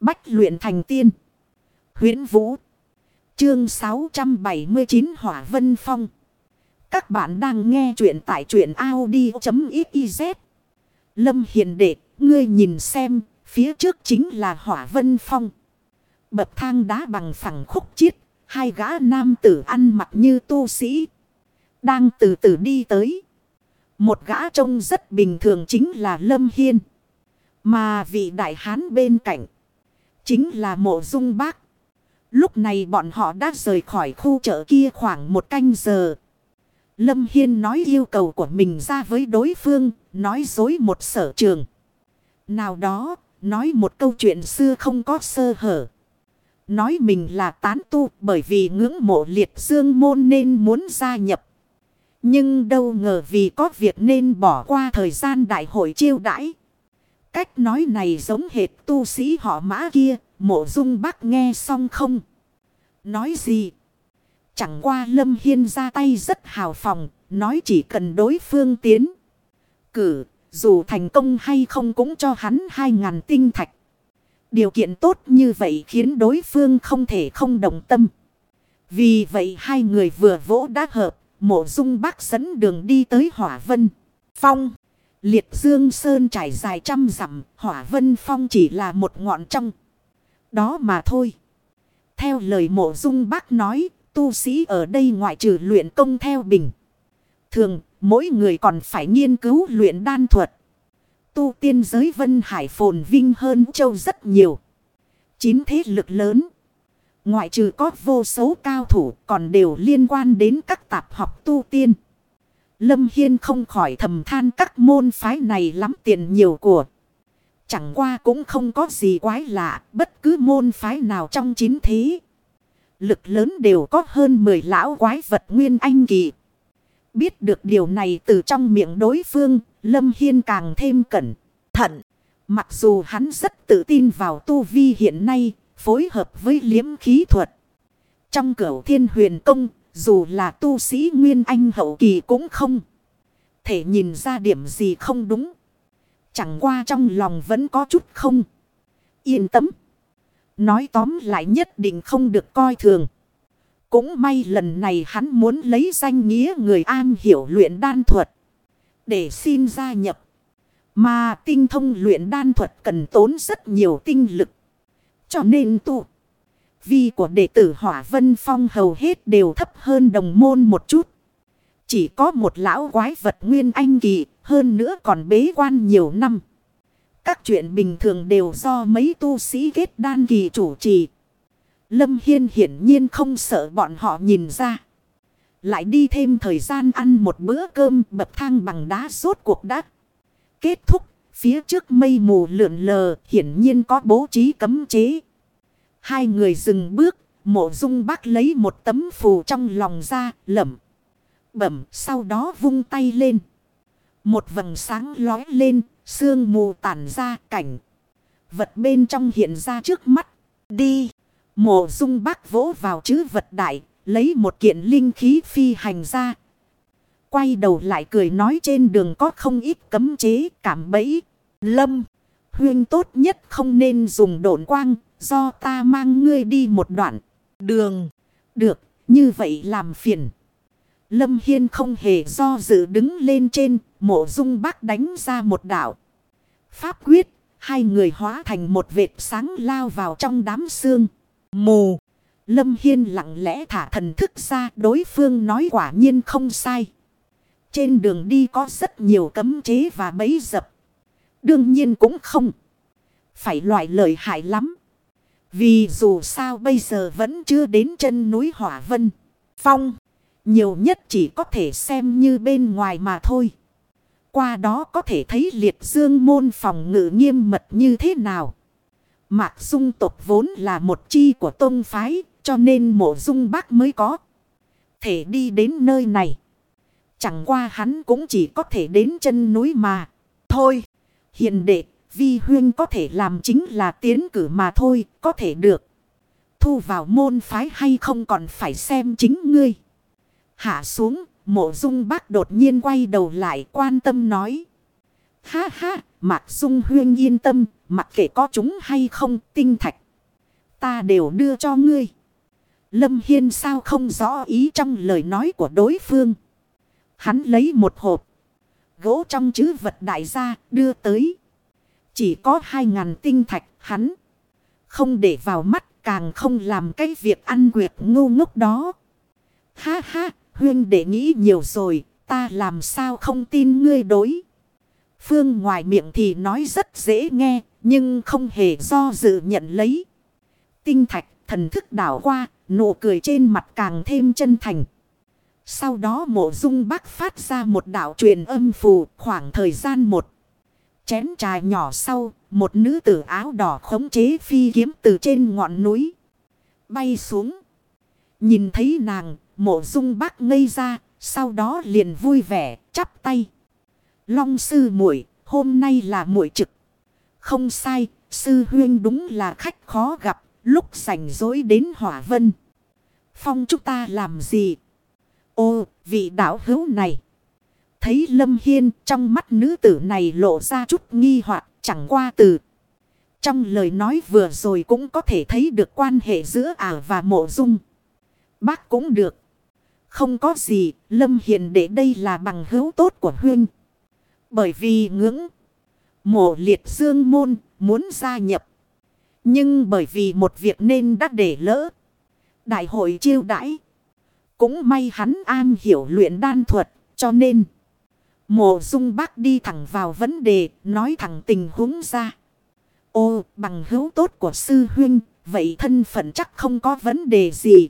Bách luyện thành tiên. huyễn Vũ. Chương 679 Hỏa Vân Phong. Các bạn đang nghe truyện tại truyện Audi.xyz. Lâm Hiền Đệ, ngươi nhìn xem, phía trước chính là Hỏa Vân Phong. Bậc thang đá bằng phẳng khúc chiết, hai gã nam tử ăn mặc như tu sĩ. Đang từ từ đi tới. Một gã trông rất bình thường chính là Lâm Hiên. Mà vị đại hán bên cạnh. Chính là mộ dung bác. Lúc này bọn họ đã rời khỏi khu chợ kia khoảng một canh giờ. Lâm Hiên nói yêu cầu của mình ra với đối phương. Nói dối một sở trường. Nào đó, nói một câu chuyện xưa không có sơ hở. Nói mình là tán tu bởi vì ngưỡng mộ liệt dương môn nên muốn gia nhập. Nhưng đâu ngờ vì có việc nên bỏ qua thời gian đại hội chiêu đãi. Cách nói này giống hệt tu sĩ họ mã kia, mộ dung bác nghe xong không? Nói gì? Chẳng qua Lâm Hiên ra tay rất hào phòng, nói chỉ cần đối phương tiến. Cử, dù thành công hay không cũng cho hắn hai ngàn tinh thạch. Điều kiện tốt như vậy khiến đối phương không thể không đồng tâm. Vì vậy hai người vừa vỗ đã hợp, mộ dung bác dẫn đường đi tới hỏa vân. Phong, liệt dương sơn trải dài trăm dặm, hỏa vân phong chỉ là một ngọn trong. Đó mà thôi. Theo lời mộ dung bác nói, tu sĩ ở đây ngoại trừ luyện công theo bình. Thường, mỗi người còn phải nghiên cứu luyện đan thuật. Tu tiên giới vân hải phồn vinh hơn châu rất nhiều. Chín thế lực lớn. Ngoại trừ có vô số cao thủ còn đều liên quan đến các tạp học tu tiên. Lâm Hiên không khỏi thầm than các môn phái này lắm tiền nhiều của. Chẳng qua cũng không có gì quái lạ, bất cứ môn phái nào trong chín thế. Lực lớn đều có hơn 10 lão quái vật nguyên anh kỳ. Biết được điều này từ trong miệng đối phương, Lâm Hiên càng thêm cẩn thận. Mặc dù hắn rất tự tin vào tu vi hiện nay, phối hợp với liếm khí thuật. Trong cửu thiên huyền công, dù là tu sĩ Nguyên Anh hậu kỳ cũng không. Thể nhìn ra điểm gì không đúng. Chẳng qua trong lòng vẫn có chút không. Yên tâm. Nói tóm lại nhất định không được coi thường. Cũng may lần này hắn muốn lấy danh nghĩa người an hiểu luyện đan thuật. Để xin gia nhập. Mà tinh thông luyện đan thuật cần tốn rất nhiều tinh lực. Cho nên tu. Vi của đệ tử Hỏa Vân Phong hầu hết đều thấp hơn đồng môn một chút. Chỉ có một lão quái vật nguyên anh kỳ, hơn nữa còn bế quan nhiều năm. Các chuyện bình thường đều do mấy tu sĩ kết đan kỳ chủ trì. Lâm Hiên hiển nhiên không sợ bọn họ nhìn ra. Lại đi thêm thời gian ăn một bữa cơm bậc thang bằng đá rốt cuộc đắt. Kết thúc, phía trước mây mù lượn lờ hiển nhiên có bố trí cấm chế. Hai người dừng bước, mộ dung bác lấy một tấm phù trong lòng ra, lẩm. Bẩm, sau đó vung tay lên. Một vầng sáng lói lên, sương mù tản ra cảnh. Vật bên trong hiện ra trước mắt. Đi. Mộ dung bác vỗ vào chữ vật đại, lấy một kiện linh khí phi hành ra. Quay đầu lại cười nói trên đường có không ít cấm chế cảm bẫy. Lâm, huyên tốt nhất không nên dùng độn quang, do ta mang ngươi đi một đoạn. Đường, được, như vậy làm phiền. Lâm Hiên không hề do dự đứng lên trên, mộ dung bác đánh ra một đảo. Pháp quyết, hai người hóa thành một vệt sáng lao vào trong đám xương. Mù, Lâm Hiên lặng lẽ thả thần thức ra đối phương nói quả nhiên không sai. Trên đường đi có rất nhiều cấm chế và bẫy dập. Đương nhiên cũng không. Phải loại lợi hại lắm. Vì dù sao bây giờ vẫn chưa đến chân núi Hỏa Vân. Phong. Nhiều nhất chỉ có thể xem như bên ngoài mà thôi. Qua đó có thể thấy liệt dương môn phòng ngự nghiêm mật như thế nào. Mạc dung tộc vốn là một chi của tôn phái. Cho nên mộ dung bác mới có. Thể đi đến nơi này. Chẳng qua hắn cũng chỉ có thể đến chân núi mà. Thôi. Hiện đệ. Vi huyên có thể làm chính là tiến cử mà thôi. Có thể được. Thu vào môn phái hay không còn phải xem chính ngươi. Hạ xuống. Mộ dung bác đột nhiên quay đầu lại quan tâm nói. Ha ha. Mạc Dung Huyên yên tâm, mặc kệ có chúng hay không, tinh thạch. Ta đều đưa cho ngươi. Lâm Hiên sao không rõ ý trong lời nói của đối phương. Hắn lấy một hộp. Gỗ trong chữ vật đại gia đưa tới. Chỉ có hai ngàn tinh thạch hắn. Không để vào mắt càng không làm cái việc ăn quyệt ngu ngốc đó. Ha ha, huyên để nghĩ nhiều rồi, ta làm sao không tin ngươi đối. Phương ngoài miệng thì nói rất dễ nghe, nhưng không hề do dự nhận lấy. Tinh thạch, thần thức đảo qua, nụ cười trên mặt càng thêm chân thành. Sau đó mộ dung bác phát ra một đạo truyền âm phù khoảng thời gian một. Chén trà nhỏ sau, một nữ tử áo đỏ khống chế phi kiếm từ trên ngọn núi. Bay xuống. Nhìn thấy nàng, mộ dung bác ngây ra, sau đó liền vui vẻ, chắp tay. Long sư muội hôm nay là muội trực. Không sai, sư huyên đúng là khách khó gặp, lúc rảnh rỗi đến hỏa vân. Phong chúng ta làm gì? Ô, vị đạo hữu này. Thấy Lâm Hiên trong mắt nữ tử này lộ ra chút nghi hoặc chẳng qua từ. Trong lời nói vừa rồi cũng có thể thấy được quan hệ giữa ả và mộ dung. Bác cũng được. Không có gì, Lâm Hiền để đây là bằng hữu tốt của Huyên. Bởi vì ngưỡng mộ liệt dương môn muốn gia nhập. Nhưng bởi vì một việc nên đã để lỡ. Đại hội chiêu đãi. Cũng may hắn an hiểu luyện đan thuật cho nên. Mộ dung bác đi thẳng vào vấn đề, nói thẳng tình huống ra. Ô, bằng hữu tốt của sư huynh, vậy thân phận chắc không có vấn đề gì.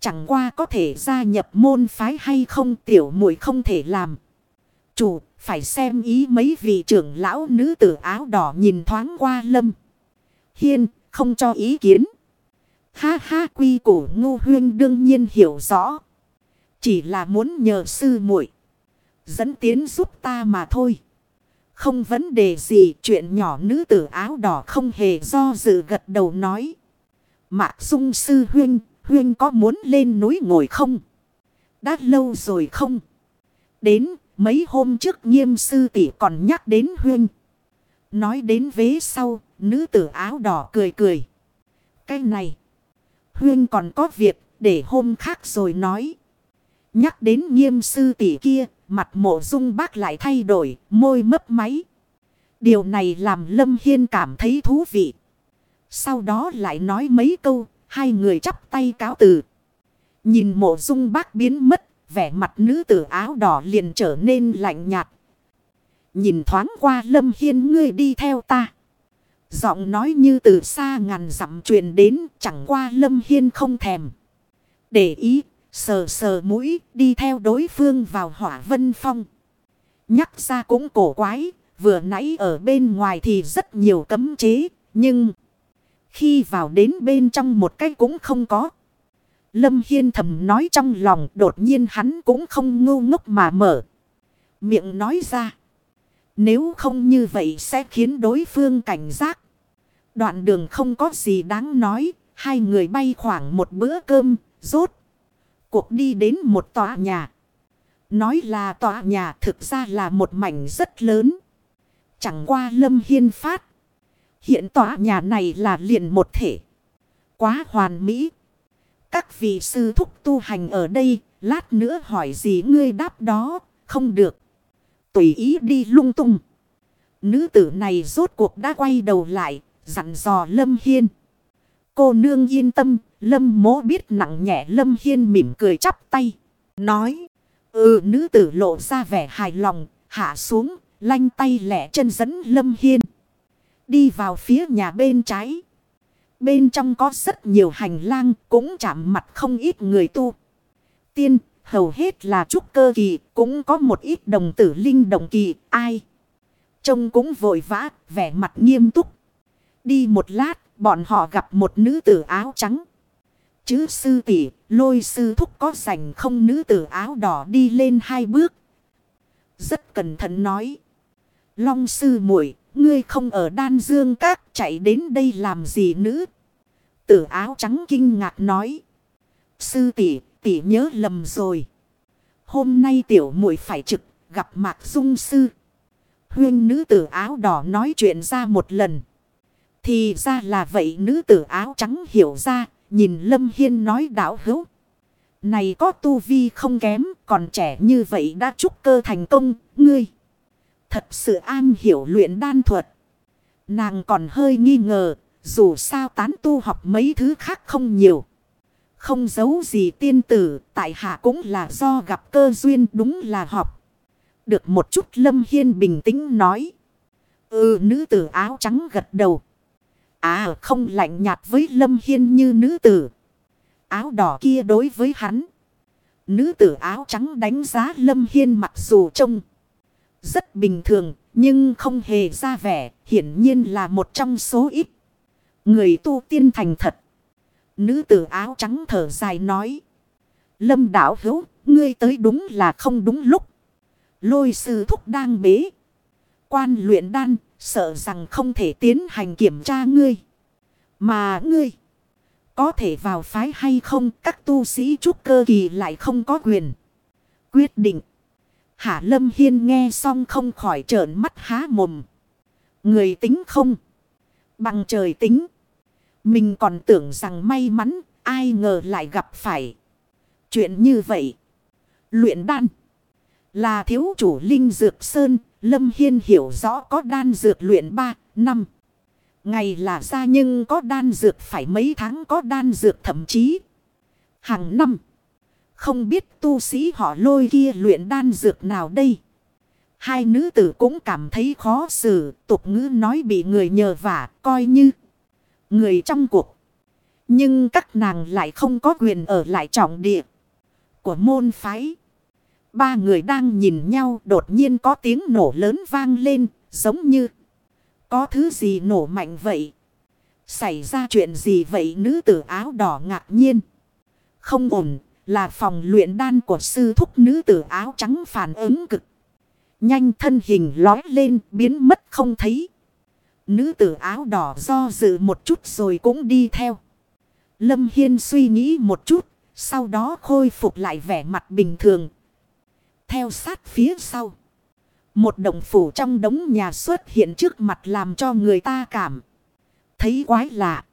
Chẳng qua có thể gia nhập môn phái hay không, tiểu muội không thể làm. Chủ, phải xem ý mấy vị trưởng lão nữ tử áo đỏ nhìn thoáng qua lâm. Hiên, không cho ý kiến. Ha ha, quy củ ngu huyên đương nhiên hiểu rõ. Chỉ là muốn nhờ sư muội Dẫn tiến giúp ta mà thôi. Không vấn đề gì chuyện nhỏ nữ tử áo đỏ không hề do dự gật đầu nói. Mạc dung sư huyên, huyên có muốn lên núi ngồi không? Đã lâu rồi không? Đến mấy hôm trước nghiêm sư tỷ còn nhắc đến huyên. Nói đến vế sau, nữ tử áo đỏ cười cười. Cái này. Huyên còn có việc để hôm khác rồi nói. Nhắc đến nghiêm sư tỷ kia, mặt mộ dung bác lại thay đổi, môi mấp máy. Điều này làm Lâm Hiên cảm thấy thú vị. Sau đó lại nói mấy câu, hai người chắp tay cáo từ. Nhìn mộ dung bác biến mất, vẻ mặt nữ tử áo đỏ liền trở nên lạnh nhạt. Nhìn thoáng qua Lâm Hiên ngươi đi theo ta. Giọng nói như từ xa ngàn dặm truyền đến chẳng qua Lâm Hiên không thèm. Để ý, sờ sờ mũi đi theo đối phương vào hỏa vân phong. Nhắc ra cũng cổ quái, vừa nãy ở bên ngoài thì rất nhiều cấm chế, nhưng khi vào đến bên trong một cái cũng không có. Lâm Hiên thầm nói trong lòng đột nhiên hắn cũng không ngu ngốc mà mở. Miệng nói ra. Nếu không như vậy sẽ khiến đối phương cảnh giác. Đoạn đường không có gì đáng nói. Hai người bay khoảng một bữa cơm, rốt. Cuộc đi đến một tòa nhà. Nói là tòa nhà thực ra là một mảnh rất lớn. Chẳng qua Lâm Hiên phát. Hiện tòa nhà này là liền một thể. Quá hoàn mỹ. Các vị sư thúc tu hành ở đây, lát nữa hỏi gì ngươi đáp đó, không được. Tùy ý đi lung tung. Nữ tử này rốt cuộc đã quay đầu lại, dặn dò Lâm Hiên. Cô nương yên tâm, Lâm mố biết nặng nhẹ Lâm Hiên mỉm cười chắp tay. Nói, ừ nữ tử lộ ra vẻ hài lòng, hạ xuống, lanh tay lẻ chân dẫn Lâm Hiên. Đi vào phía nhà bên trái. Bên trong có rất nhiều hành lang cũng chạm mặt không ít người tu. Tiên, hầu hết là trúc cơ kỳ, cũng có một ít đồng tử linh đồng kỳ, ai. Trông cũng vội vã, vẻ mặt nghiêm túc. Đi một lát, bọn họ gặp một nữ tử áo trắng. Chứ sư tỷ lôi sư thúc có sành không nữ tử áo đỏ đi lên hai bước. Rất cẩn thận nói. Long sư muội ngươi không ở đan dương các chạy đến đây làm gì nữ. Tử áo trắng kinh ngạc nói. Sư tỷ tỷ nhớ lầm rồi. Hôm nay tiểu muội phải trực gặp mạc dung sư. huyên nữ tử áo đỏ nói chuyện ra một lần. Thì ra là vậy nữ tử áo trắng hiểu ra, nhìn Lâm Hiên nói đảo hữu. Này có tu vi không kém, còn trẻ như vậy đã trúc cơ thành công, ngươi. Thật sự an hiểu luyện đan thuật. Nàng còn hơi nghi ngờ, dù sao tán tu học mấy thứ khác không nhiều. Không giấu gì tiên tử, tại hạ cũng là do gặp cơ duyên đúng là học. Được một chút Lâm Hiên bình tĩnh nói. Ừ nữ tử áo trắng gật đầu. À không lạnh nhạt với Lâm Hiên như nữ tử. Áo đỏ kia đối với hắn. Nữ tử áo trắng đánh giá Lâm Hiên mặc dù trông rất bình thường. Nhưng không hề ra vẻ. Hiển nhiên là một trong số ít. Người tu tiên thành thật. Nữ tử áo trắng thở dài nói. Lâm đảo hữu, ngươi tới đúng là không đúng lúc. Lôi sư thúc đang bế. Quan luyện đan, sợ rằng không thể tiến hành kiểm tra ngươi. Mà ngươi, có thể vào phái hay không, các tu sĩ trúc cơ kỳ lại không có quyền. Quyết định. Hạ Lâm Hiên nghe xong không khỏi trợn mắt há mồm. Người tính không? Bằng trời tính. Mình còn tưởng rằng may mắn, ai ngờ lại gặp phải. Chuyện như vậy. Luyện đan. Là thiếu chủ Linh Dược Sơn, Lâm Hiên hiểu rõ có đan dược luyện 3, năm. Ngày là ra nhưng có đan dược phải mấy tháng có đan dược thậm chí. Hàng năm. Không biết tu sĩ họ lôi kia luyện đan dược nào đây. Hai nữ tử cũng cảm thấy khó xử, tục ngữ nói bị người nhờ vả, coi như người trong cuộc. Nhưng các nàng lại không có quyền ở lại trọng địa của môn phái. Ba người đang nhìn nhau đột nhiên có tiếng nổ lớn vang lên, giống như có thứ gì nổ mạnh vậy. Xảy ra chuyện gì vậy nữ tử áo đỏ ngạc nhiên. Không ổn, là phòng luyện đan của sư thúc nữ tử áo trắng phản ứng cực. Nhanh thân hình lói lên biến mất không thấy. Nữ tử áo đỏ do dự một chút rồi cũng đi theo. Lâm Hiên suy nghĩ một chút. Sau đó khôi phục lại vẻ mặt bình thường. Theo sát phía sau. Một động phủ trong đống nhà xuất hiện trước mặt làm cho người ta cảm. Thấy quái lạ.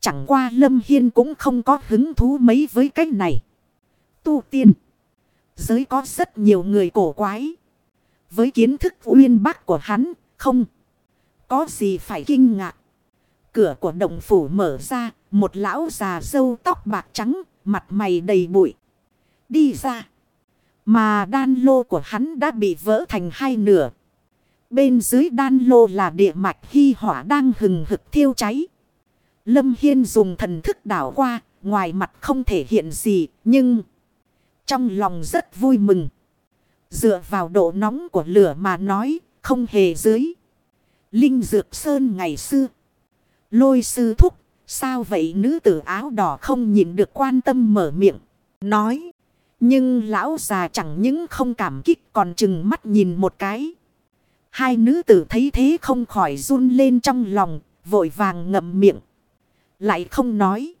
Chẳng qua Lâm Hiên cũng không có hứng thú mấy với cái này. Tu tiên. Giới có rất nhiều người cổ quái. Với kiến thức uyên bác của hắn, không. Có gì phải kinh ngạc. Cửa của động phủ mở ra, một lão già dâu tóc bạc trắng, mặt mày đầy bụi. Đi ra. Mà đan lô của hắn đã bị vỡ thành hai nửa. Bên dưới đan lô là địa mạch hy hỏa đang hừng hực thiêu cháy. Lâm Hiên dùng thần thức đảo qua, ngoài mặt không thể hiện gì, nhưng trong lòng rất vui mừng. Dựa vào độ nóng của lửa mà nói, không hề dưới. Linh Dược Sơn ngày xưa. Lôi sư thúc, sao vậy nữ tử áo đỏ không nhìn được quan tâm mở miệng, nói. Nhưng lão già chẳng những không cảm kích còn chừng mắt nhìn một cái. Hai nữ tử thấy thế không khỏi run lên trong lòng, vội vàng ngậm miệng. Lại không nói.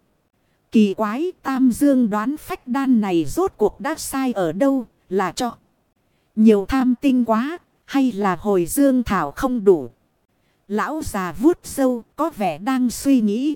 Kỳ quái tam dương đoán phách đan này rốt cuộc đã sai ở đâu là cho. Nhiều tham tinh quá hay là hồi dương thảo không đủ. Lão già vuốt sâu có vẻ đang suy nghĩ